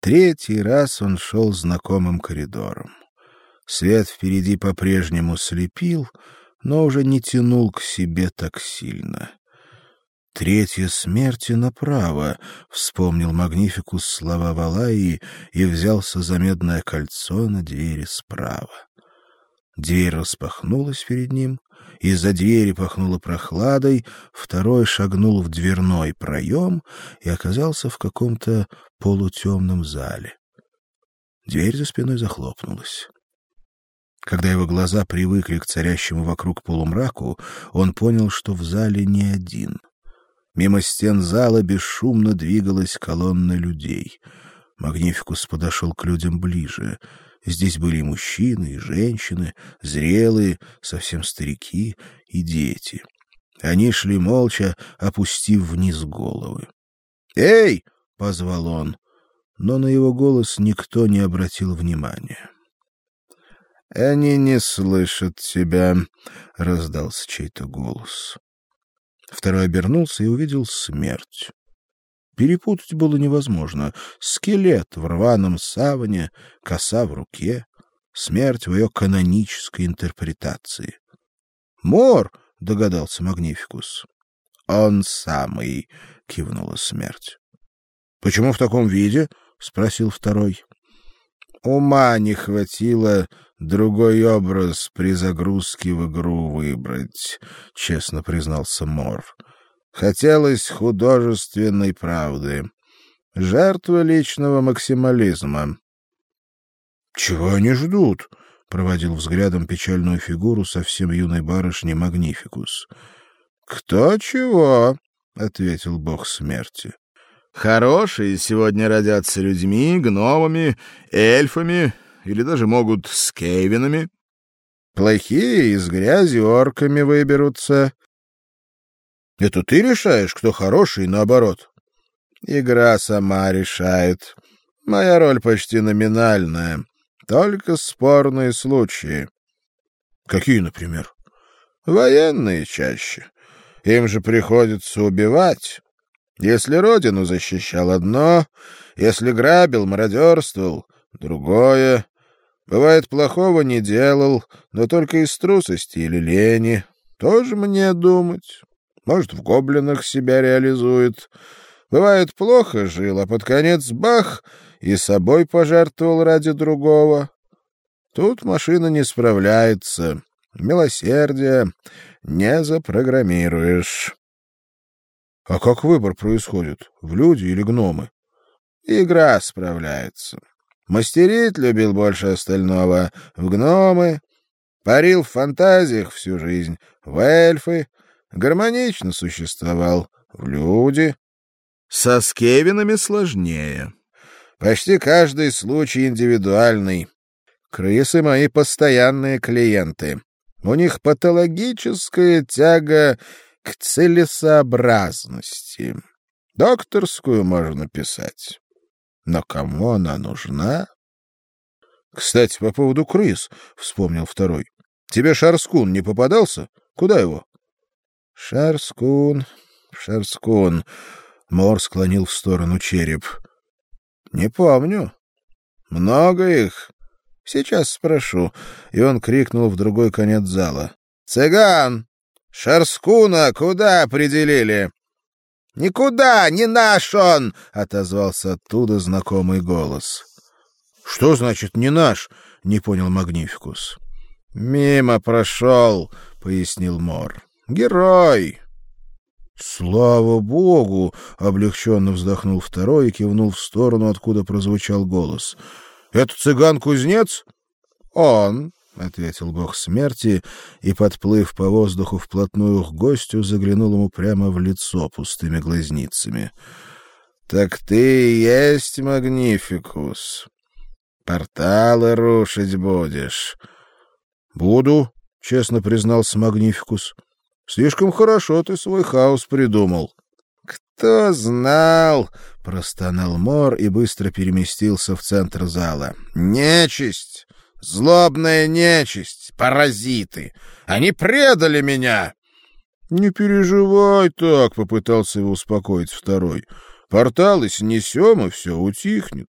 Третий раз он шел знакомым коридором. Свет впереди по-прежнему слепил, но уже не тянул к себе так сильно. Третья смерти направо, вспомнил Магнификус слова Валаи и взялся за медное кольцо на двери справа. Дверь распахнулась перед ним, из-за двери пахнуло прохладой, второй шагнул в дверной проем и оказался в каком-то полутемном зале. Дверь за спиной захлопнулась. Когда его глаза привыкли к царящему вокруг полумраку, он понял, что в зале не один. Мимо стен зала бесшумно двигалась колонна людей. Магнификус подошел к людям ближе. Здесь были и мужчины, и женщины, зрелые, совсем старики и дети. Они шли молча, опустив вниз головы. "Эй!" позвал он, но на его голос никто не обратил внимания. Они не слышат тебя, раздался чей-то голос. Второй обернулся и увидел смерть. Перепутать было невозможно. Скелет в рваном саване, коса в руке, смерть в ее канонической интерпретации. Мор, догадался Магнификус. Он самый, кивнула смерть. Почему в таком виде? спросил второй. Ума не хватило другой образ при загрузке в игру выбрать, честно признался Мор. Хотелось художественной правды. Жертва личного максимализма. Чего они ждут? проводил взглядом печальную фигуру совсем юной барышни Магнификус. Кто чего? ответил бог смерти. Хорошие сегодня родятся людьми, гномами, эльфами или даже могут с кейвинами. Плохие из грязи орками выберутся. Это ты решаешь, кто хороший, наоборот. Игра сама решает. Моя роль почти номинальная. Только спорные случаи. Какие, например? Военные чаще. Им же приходится убивать. Если родину защищал одно, если грабил, мародерствовал — другое. Бывает, плохого не делал, но только из трусости или лени. Тоже мне думать. Может, в гоблинах себя реализует. Бывает, плохо жил, а под конец — бах! И собой пожертвовал ради другого. Тут машина не справляется. Милосердие не запрограммируешь. А как выбор происходит? В люди или гномы? Игра справляется. Мастерить любил больше остального, в гномы, парил в фантазиях всю жизнь, в эльфы, гармонично существовал, в люди. Со скевинами сложнее. Почти каждый случай индивидуальный. Крысы мои постоянные клиенты. У них патологическая тяга к целесообразности. Докторскую можно писать. Но кому она нужна? Кстати, по поводу крыс, вспомнил второй. Тебе Шарскун не попадался? Куда его? Шарскун, Шарскун. Мор склонил в сторону череп. Не помню. Много их. Сейчас спрошу. И он крикнул в другой конец зала. Цыган, Шарскуна куда определили? Никуда, не наш он, отозвался оттуда знакомый голос. Что значит не наш? не понял Магнификус. Мимо прошел, пояснил Мор. Герой. Слава богу, облегченно вздохнул второй и кивнул в сторону, откуда прозвучал голос. Это цыган-кузнец? Он, — ответил бог смерти и, подплыв по воздуху вплотную к гостю, заглянул ему прямо в лицо пустыми глазницами. — Так ты и есть Магнификус. Порталы рушить будешь. — Буду, — честно признался Магнификус. — Слишком хорошо ты свой хаос придумал. — Кто знал, — простонал Мор и быстро переместился в центр зала. — Нечисть! Злобная нечисть, паразиты. Они предали меня. Не переживай так, попытался его успокоить второй. Порталы снесем, и все утихнет.